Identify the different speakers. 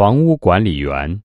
Speaker 1: 房屋管理员。